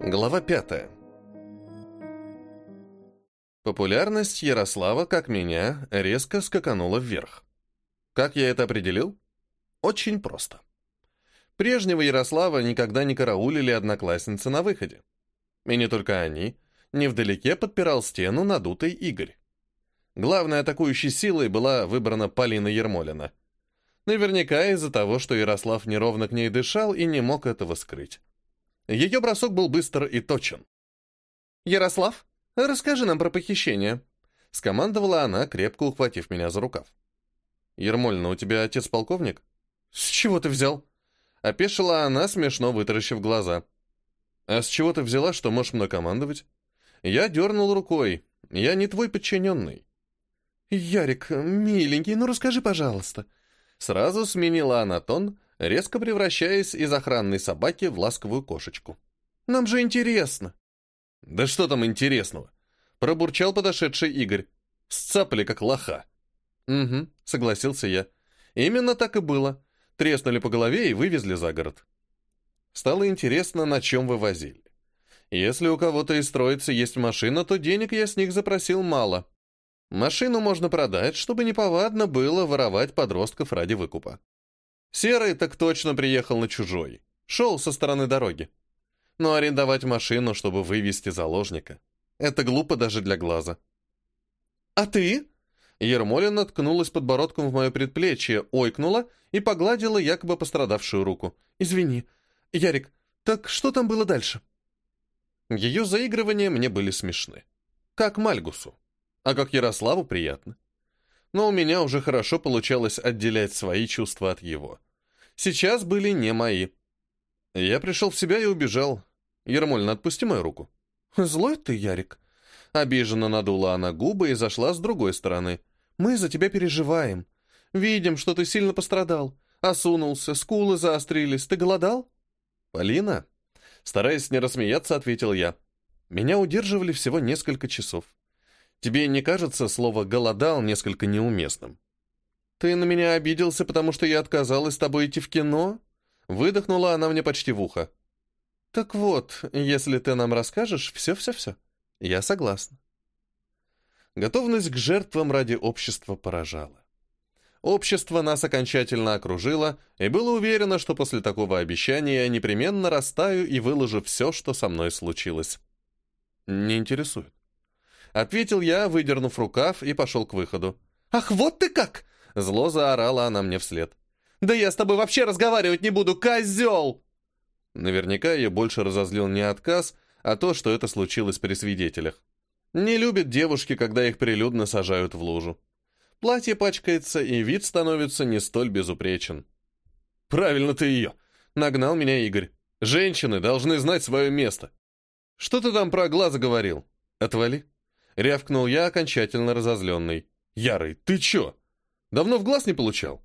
Глава 5. Популярность Ярослава, как меня, резко скаканула вверх. Как я это определил? Очень просто. Прежнего Ярослава никогда не караулили одноклассницы на выходе. И не только они. Невдалеке подпирал стену надутый Игорь. Главной атакующей силой была выбрана Полина Ермолина. Наверняка из-за того, что Ярослав неровно к ней дышал и не мог этого скрыть. Ее бросок был быстр и точен. «Ярослав, расскажи нам про похищение», — скомандовала она, крепко ухватив меня за рукав. «Ермольна, у тебя отец полковник?» «С чего ты взял?» Опешила она, смешно вытаращив глаза. «А с чего ты взяла, что можешь мной командовать?» Я дернул рукой. «Я не твой подчиненный». «Ярик, миленький, ну расскажи, пожалуйста». Сразу сменила она тон, резко превращаясь из охранной собаки в ласковую кошечку. «Нам же интересно!» «Да что там интересного?» Пробурчал подошедший Игорь. «Сцапали, как лоха». «Угу», — согласился я. «Именно так и было. Треснули по голове и вывезли за город». Стало интересно, на чем вывозили. Если у кого-то из троицы есть машина, то денег я с них запросил мало. Машину можно продать, чтобы неповадно было воровать подростков ради выкупа. Серый так точно приехал на чужой. Шел со стороны дороги. Но арендовать машину, чтобы вывести заложника, это глупо даже для глаза. «А ты?» Ермолина ткнулась подбородком в мое предплечье, ойкнула и погладила якобы пострадавшую руку. «Извини. Ярик, так что там было дальше?» Ее заигрывания мне были смешны. Как Мальгусу. А как Ярославу приятно но у меня уже хорошо получалось отделять свои чувства от его. Сейчас были не мои. Я пришел в себя и убежал. Ермольна, отпусти мою руку. Злой ты, Ярик. Обиженно надула она губы и зашла с другой стороны. Мы за тебя переживаем. Видим, что ты сильно пострадал. Осунулся, скулы заострились. Ты голодал? Полина, стараясь не рассмеяться, ответил я. Меня удерживали всего несколько часов. Тебе не кажется слово «голодал» несколько неуместным? Ты на меня обиделся, потому что я отказалась с тобой идти в кино? Выдохнула она мне почти в ухо. Так вот, если ты нам расскажешь, все-все-все. Я согласна. Готовность к жертвам ради общества поражала. Общество нас окончательно окружило и было уверено, что после такого обещания я непременно растаю и выложу все, что со мной случилось. Не интересует. Ответил я, выдернув рукав, и пошел к выходу. «Ах, вот ты как!» Зло заорала она мне вслед. «Да я с тобой вообще разговаривать не буду, козел!» Наверняка ее больше разозлил не отказ, а то, что это случилось при свидетелях. Не любят девушки, когда их прилюдно сажают в лужу. Платье пачкается, и вид становится не столь безупречен. «Правильно ты ее!» — нагнал меня Игорь. «Женщины должны знать свое место». «Что ты там про глаза говорил? Отвали!» Рявкнул я, окончательно разозленный. «Ярый, ты чё? Давно в глаз не получал?»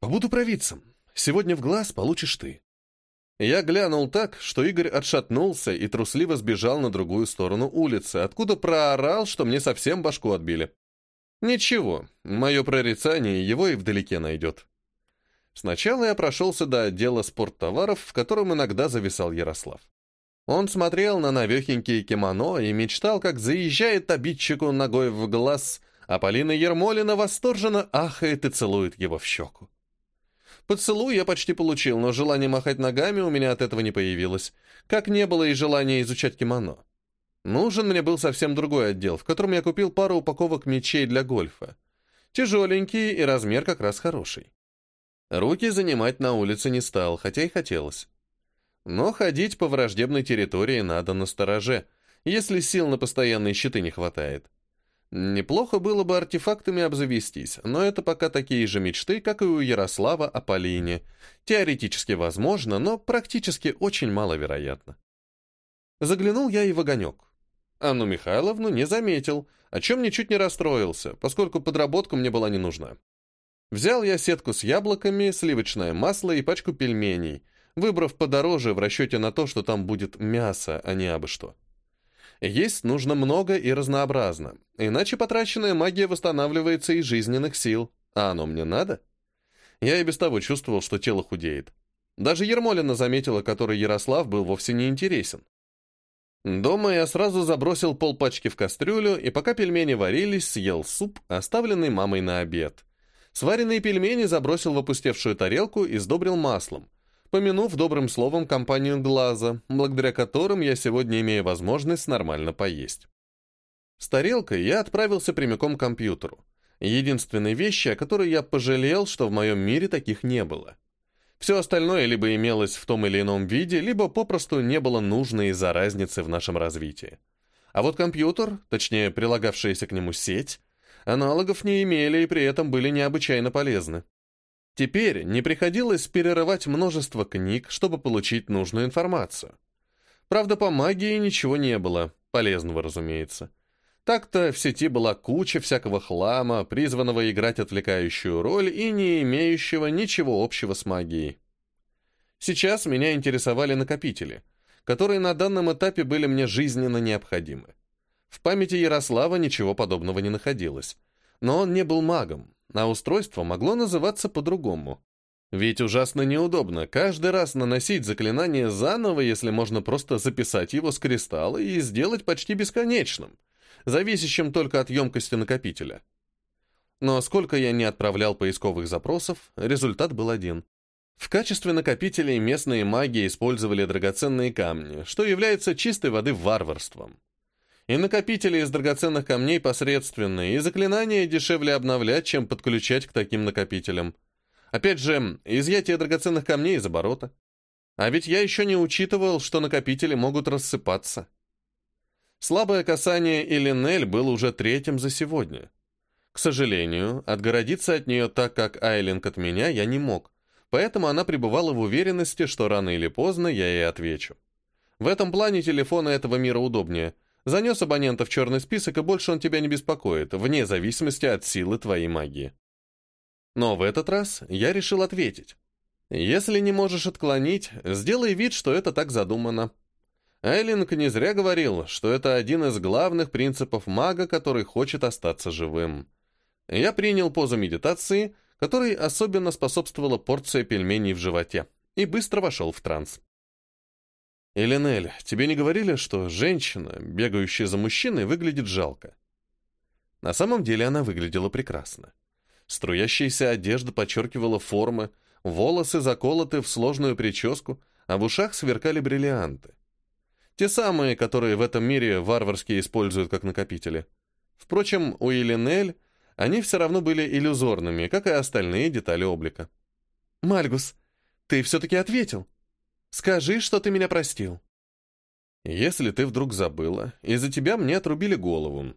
«Побуду провидцем. Сегодня в глаз получишь ты». Я глянул так, что Игорь отшатнулся и трусливо сбежал на другую сторону улицы, откуда проорал, что мне совсем башку отбили. Ничего, мое прорицание его и вдалеке найдет. Сначала я прошелся до отдела спорттоваров, в котором иногда зависал Ярослав. Он смотрел на навехенькие кимоно и мечтал, как заезжает обидчику ногой в глаз, а Полина Ермолина восторженно ахает и целует его в щеку. Поцелуй я почти получил, но желание махать ногами у меня от этого не появилось, как не было и желания изучать кимоно. Нужен мне был совсем другой отдел, в котором я купил пару упаковок мечей для гольфа. Тяжеленькие и размер как раз хороший. Руки занимать на улице не стал, хотя и хотелось. Но ходить по враждебной территории надо на стороже, если сил на постоянные щиты не хватает. Неплохо было бы артефактами обзавестись, но это пока такие же мечты, как и у Ярослава о Полине. Теоретически возможно, но практически очень маловероятно. Заглянул я и в огонек. Анну Михайловну не заметил, о чем ничуть не расстроился, поскольку подработка мне была не нужна. Взял я сетку с яблоками, сливочное масло и пачку пельменей — выбрав подороже в расчете на то, что там будет мясо, а не абы что. Есть нужно много и разнообразно, иначе потраченная магия восстанавливается из жизненных сил, а оно мне надо? Я и без того чувствовал, что тело худеет. Даже Ермолина заметила, который Ярослав был вовсе не интересен. Дома я сразу забросил полпачки в кастрюлю, и пока пельмени варились, съел суп, оставленный мамой на обед. Сваренные пельмени забросил в опустевшую тарелку и сдобрил маслом, помянув добрым словом компанию «Глаза», благодаря которым я сегодня имею возможность нормально поесть. С тарелкой я отправился прямиком к компьютеру. Единственной вещи, о которой я пожалел, что в моем мире таких не было. Все остальное либо имелось в том или ином виде, либо попросту не было нужно из-за разницы в нашем развитии. А вот компьютер, точнее прилагавшаяся к нему сеть, аналогов не имели и при этом были необычайно полезны. Теперь не приходилось перерывать множество книг, чтобы получить нужную информацию. Правда, по магии ничего не было, полезного, разумеется. Так-то в сети была куча всякого хлама, призванного играть отвлекающую роль и не имеющего ничего общего с магией. Сейчас меня интересовали накопители, которые на данном этапе были мне жизненно необходимы. В памяти Ярослава ничего подобного не находилось. Но он не был магом, а устройство могло называться по-другому. Ведь ужасно неудобно каждый раз наносить заклинание заново, если можно просто записать его с кристалла и сделать почти бесконечным, зависящим только от емкости накопителя. Но сколько я не отправлял поисковых запросов, результат был один. В качестве накопителей местные маги использовали драгоценные камни, что является чистой воды варварством. И накопители из драгоценных камней посредственные, и заклинания дешевле обновлять, чем подключать к таким накопителям. Опять же, изъятие драгоценных камней из оборота. А ведь я еще не учитывал, что накопители могут рассыпаться. Слабое касание Элинель было уже третьим за сегодня. К сожалению, отгородиться от нее так, как Айлинг от меня, я не мог, поэтому она пребывала в уверенности, что рано или поздно я ей отвечу. В этом плане телефоны этого мира удобнее – Занес абонента в черный список, и больше он тебя не беспокоит, вне зависимости от силы твоей магии. Но в этот раз я решил ответить. Если не можешь отклонить, сделай вид, что это так задумано. Айлинг не зря говорил, что это один из главных принципов мага, который хочет остаться живым. Я принял позу медитации, которой особенно способствовала порция пельменей в животе, и быстро вошел в транс. «Эленель, тебе не говорили, что женщина, бегающая за мужчиной, выглядит жалко?» На самом деле она выглядела прекрасно. Струящаяся одежда подчеркивала формы, волосы заколоты в сложную прическу, а в ушах сверкали бриллианты. Те самые, которые в этом мире варварски используют как накопители. Впрочем, у Еленель они все равно были иллюзорными, как и остальные детали облика. «Мальгус, ты все-таки ответил!» Скажи, что ты меня простил. Если ты вдруг забыла, из-за тебя мне отрубили голову.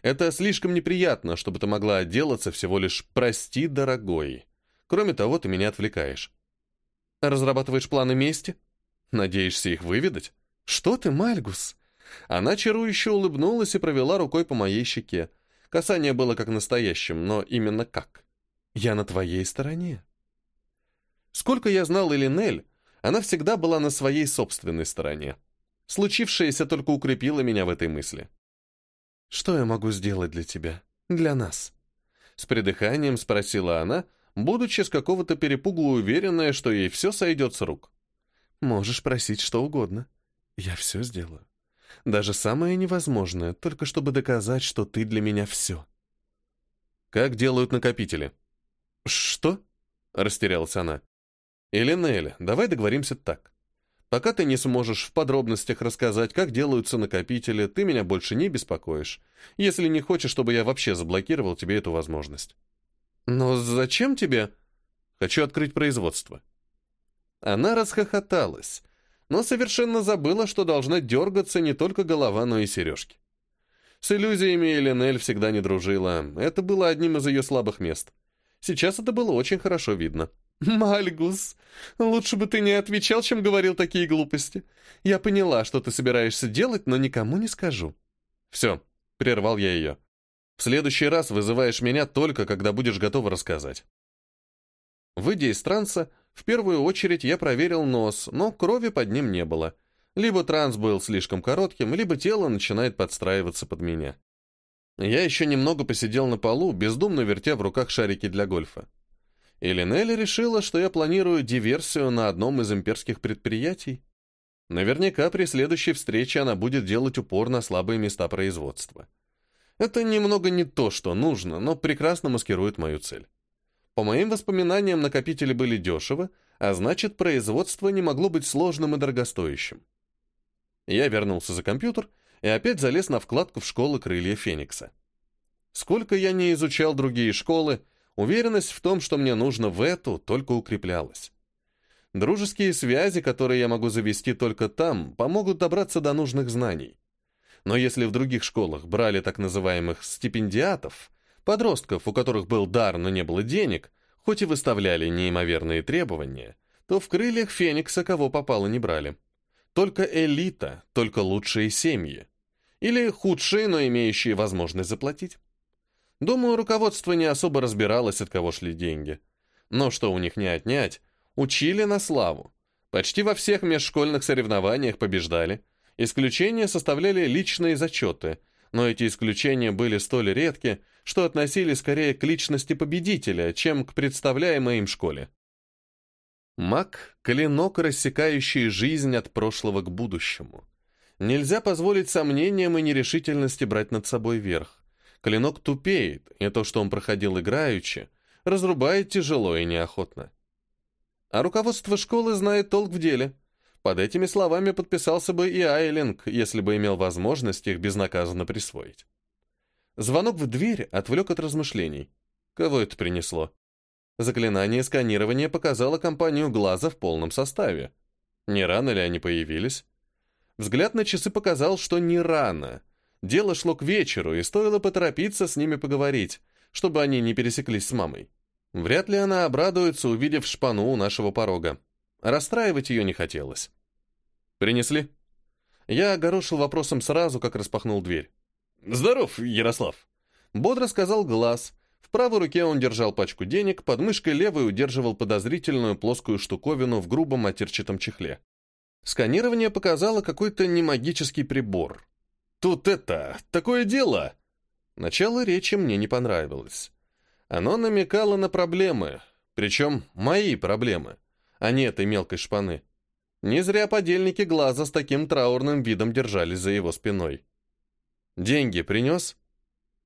Это слишком неприятно, чтобы ты могла отделаться всего лишь «прости, дорогой». Кроме того, ты меня отвлекаешь. Разрабатываешь планы мести? Надеешься их выведать? Что ты, Мальгус? Она чарующе улыбнулась и провела рукой по моей щеке. Касание было как настоящим, но именно как. Я на твоей стороне. Сколько я знал Элинель, она всегда была на своей собственной стороне. Случившееся только укрепило меня в этой мысли. «Что я могу сделать для тебя? Для нас?» С придыханием спросила она, будучи с какого-то перепугу уверенная, что ей все сойдет с рук. «Можешь просить что угодно. Я все сделаю. Даже самое невозможное, только чтобы доказать, что ты для меня все». «Как делают накопители?» «Что?» — растерялась она. Или Нелли, давай договоримся так. Пока ты не сможешь в подробностях рассказать, как делаются накопители, ты меня больше не беспокоишь, если не хочешь, чтобы я вообще заблокировал тебе эту возможность. Но зачем тебе? Хочу открыть производство. Она расхохоталась, но совершенно забыла, что должна дергаться не только голова, но и сережки. С иллюзиями Эленель всегда не дружила, это было одним из ее слабых мест. Сейчас это было очень хорошо видно. «Мальгус, лучше бы ты не отвечал, чем говорил такие глупости. Я поняла, что ты собираешься делать, но никому не скажу». «Все», — прервал я ее. «В следующий раз вызываешь меня только, когда будешь готова рассказать». Выйдя из транса, в первую очередь я проверил нос, но крови под ним не было. Либо транс был слишком коротким, либо тело начинает подстраиваться под меня. Я еще немного посидел на полу, бездумно вертя в руках шарики для гольфа. И Линелли решила, что я планирую диверсию на одном из имперских предприятий. Наверняка при следующей встрече она будет делать упор на слабые места производства. Это немного не то, что нужно, но прекрасно маскирует мою цель. По моим воспоминаниям, накопители были дешевы, а значит, производство не могло быть сложным и дорогостоящим. Я вернулся за компьютер и опять залез на вкладку в школы крылья Феникса. Сколько я не изучал другие школы, уверенность в том, что мне нужно в эту, только укреплялась. Дружеские связи, которые я могу завести только там, помогут добраться до нужных знаний. Но если в других школах брали так называемых стипендиатов, подростков, у которых был дар, но не было денег, хоть и выставляли неимоверные требования, то в крыльях Феникса кого попало не брали. Только элита, только лучшие семьи. Или худшие, но имеющие возможность заплатить. Думаю, руководство не особо разбиралось, от кого шли деньги. Но что у них не отнять, учили на славу. Почти во всех межшкольных соревнованиях побеждали. Исключения составляли личные зачеты, но эти исключения были столь редки, что относили скорее к личности победителя, чем к представляемой им школе. Маг — клинок, рассекающий жизнь от прошлого к будущему. Нельзя позволить сомнениям и нерешительности брать над собой верх. Клинок тупеет, и то, что он проходил играючи, разрубает тяжело и неохотно. А руководство школы знает толк в деле. Под этими словами подписался бы и Айлинг, если бы имел возможность их безнаказанно присвоить. Звонок в дверь отвлек от размышлений. Кого это принесло? Заклинание сканирования показало компанию глаза в полном составе. Не рано ли они появились? Взгляд на часы показал, что не рано. Дело шло к вечеру, и стоило поторопиться с ними поговорить, чтобы они не пересеклись с мамой. Вряд ли она обрадуется, увидев шпану у нашего порога. Расстраивать ее не хотелось. «Принесли?» Я огорошил вопросом сразу, как распахнул дверь. «Здоров, Ярослав!» Бодро сказал глаз. В правой руке он держал пачку денег, под мышкой левой удерживал подозрительную плоскую штуковину в грубом матерчатом чехле. Сканирование показало какой-то немагический прибор. «Тут это... такое дело!» Начало речи мне не понравилось. Оно намекало на проблемы, причем мои проблемы, а не этой мелкой шпаны. Не зря подельники глаза с таким траурным видом держались за его спиной. «Деньги принес?»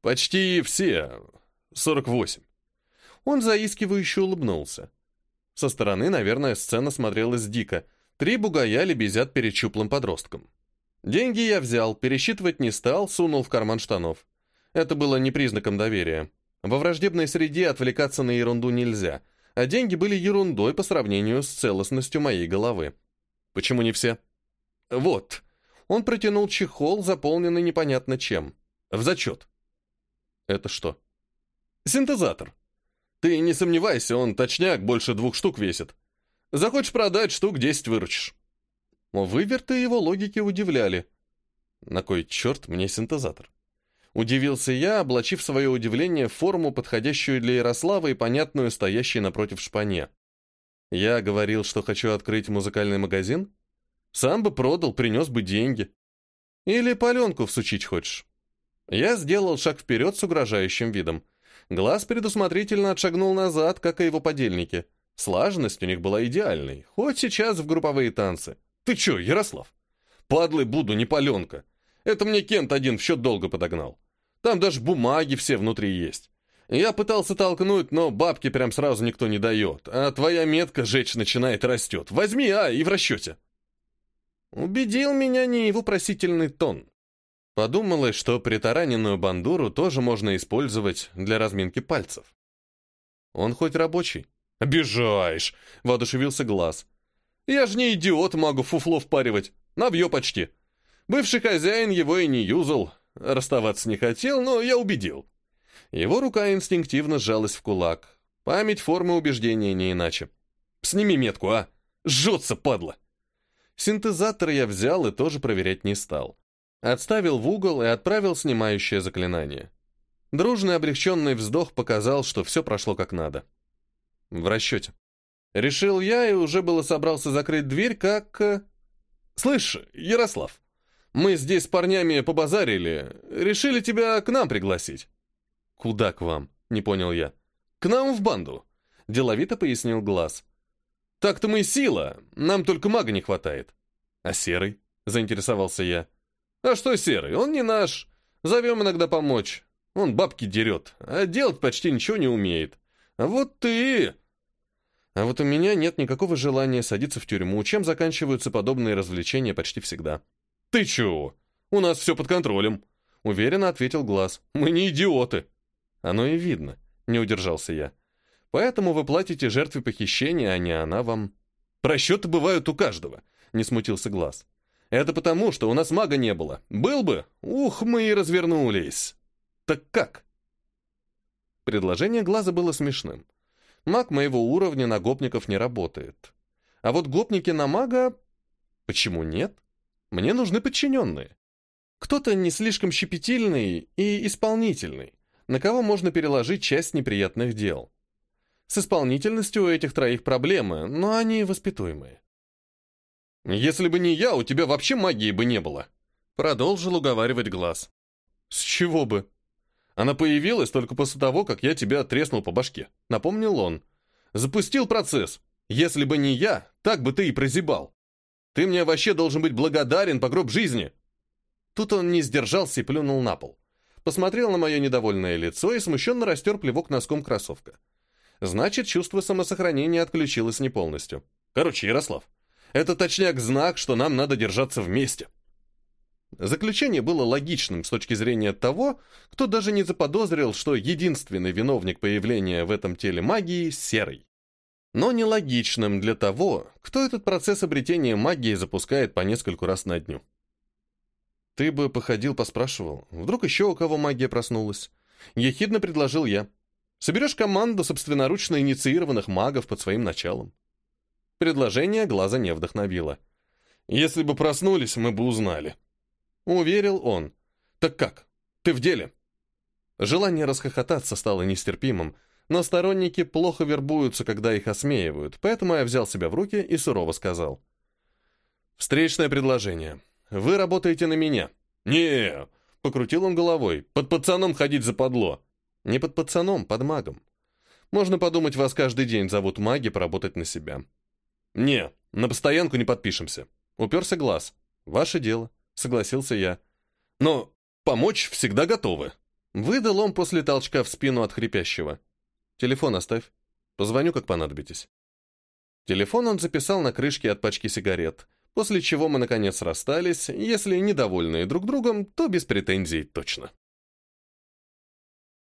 «Почти все. 48». Он заискивающе улыбнулся. Со стороны, наверное, сцена смотрелась дико. Три бугая лебезят перед щуплым подростком. Деньги я взял, пересчитывать не стал, сунул в карман штанов. Это было не признаком доверия. Во враждебной среде отвлекаться на ерунду нельзя, а деньги были ерундой по сравнению с целостностью моей головы. Почему не все? Вот. Он протянул чехол, заполненный непонятно чем. В зачет. Это что? Синтезатор. Ты не сомневайся, он точняк больше двух штук весит. Захочешь продать, штук десять выручишь. Выверты его логики удивляли. На кой черт мне синтезатор? Удивился я, облачив свое удивление в форму, подходящую для Ярослава и понятную стоящей напротив шпане. Я говорил, что хочу открыть музыкальный магазин? Сам бы продал, принес бы деньги. Или паленку всучить хочешь? Я сделал шаг вперед с угрожающим видом. Глаз предусмотрительно отшагнул назад, как и его подельники. Слаженность у них была идеальной, хоть сейчас в групповые танцы. Ты чё, Ярослав? Падлы буду, не паленка. Это мне Кент один в счет долго подогнал. Там даже бумаги все внутри есть. Я пытался толкнуть, но бабки прям сразу никто не дает, а твоя метка жечь начинает растет. Возьми, а, и в расчете. Убедил меня не его просительный тон. Подумалось, что притараненную бандуру тоже можно использовать для разминки пальцев. Он хоть рабочий? «Обижаешь!» — воодушевился глаз. «Я же не идиот, могу фуфло впаривать. Навье почти. Бывший хозяин его и не юзал, Расставаться не хотел, но я убедил. Его рука инстинктивно сжалась в кулак. Память формы убеждения не иначе. «Сними метку, а! Жжется, падла!» Синтезатор я взял и тоже проверять не стал. Отставил в угол и отправил снимающее заклинание. Дружный облегченный вздох показал, что все прошло как надо. В расчете. Решил я и уже было собрался закрыть дверь, как... Э, «Слышь, Ярослав, мы здесь с парнями побазарили. Решили тебя к нам пригласить». «Куда к вам?» — не понял я. «К нам в банду», — деловито пояснил Глаз. «Так-то мы сила, нам только мага не хватает». А Серый? Заинтересовался я. А что Серый? Он не наш. Зовем иногда помочь. Он бабки дерет, а делать почти ничего не умеет. А вот ты... А вот у меня нет никакого желания садиться в тюрьму, чем заканчиваются подобные развлечения почти всегда. Ты чего? У нас все под контролем. Уверенно ответил Глаз. Мы не идиоты. Оно и видно. Не удержался я. Поэтому вы платите жертве похищения, а не она вам. Просчеты бывают у каждого, не смутился Глаз. Это потому, что у нас мага не было. Был бы, ух, мы и развернулись. Так как? Предложение Глаза было смешным. Маг моего уровня на гопников не работает. А вот гопники на мага... Почему нет? Мне нужны подчиненные. Кто-то не слишком щепетильный и исполнительный, на кого можно переложить часть неприятных дел. С исполнительностью у этих троих проблемы, но они воспитуемые. «Если бы не я, у тебя вообще магии бы не было», — продолжил уговаривать глаз. «С чего бы?» «Она появилась только после того, как я тебя треснул по башке», — напомнил он. «Запустил процесс. Если бы не я, так бы ты и прозябал. Ты мне вообще должен быть благодарен по гроб жизни». Тут он не сдержался и плюнул на пол. Посмотрел на мое недовольное лицо и смущенно растер плевок носком кроссовка. Значит, чувство самосохранения отключилось не полностью. Короче, Ярослав, это точняк знак, что нам надо держаться вместе. Заключение было логичным с точки зрения того, кто даже не заподозрил, что единственный виновник появления в этом теле магии — серый. Но нелогичным для того, кто этот процесс обретения магии запускает по нескольку раз на дню. Ты бы походил, поспрашивал. Вдруг еще у кого магия проснулась? Ехидно предложил я. Соберешь команду собственноручно инициированных магов под своим началом. Предложение глаза не вдохновило. Если бы проснулись, мы бы узнали. Уверил он. Так как? Ты в деле? Желание расхохотаться стало нестерпимым, но сторонники плохо вербуются, когда их осмеивают, поэтому я взял себя в руки и сурово сказал. «Встречное предложение. Вы работаете на меня». «Не!» — покрутил он головой. «Под пацаном ходить западло». «Не под пацаном, под магом. Можно подумать, вас каждый день зовут маги поработать на себя. «Не, на постоянку не подпишемся». Уперся глаз. «Ваше дело», — согласился я. «Но помочь всегда готовы». Выдал он после толчка в спину от хрипящего. «Телефон оставь. Позвоню, как понадобитесь». Телефон он записал на крышке от пачки сигарет, после чего мы, наконец, расстались, если недовольные друг другом, то без претензий точно.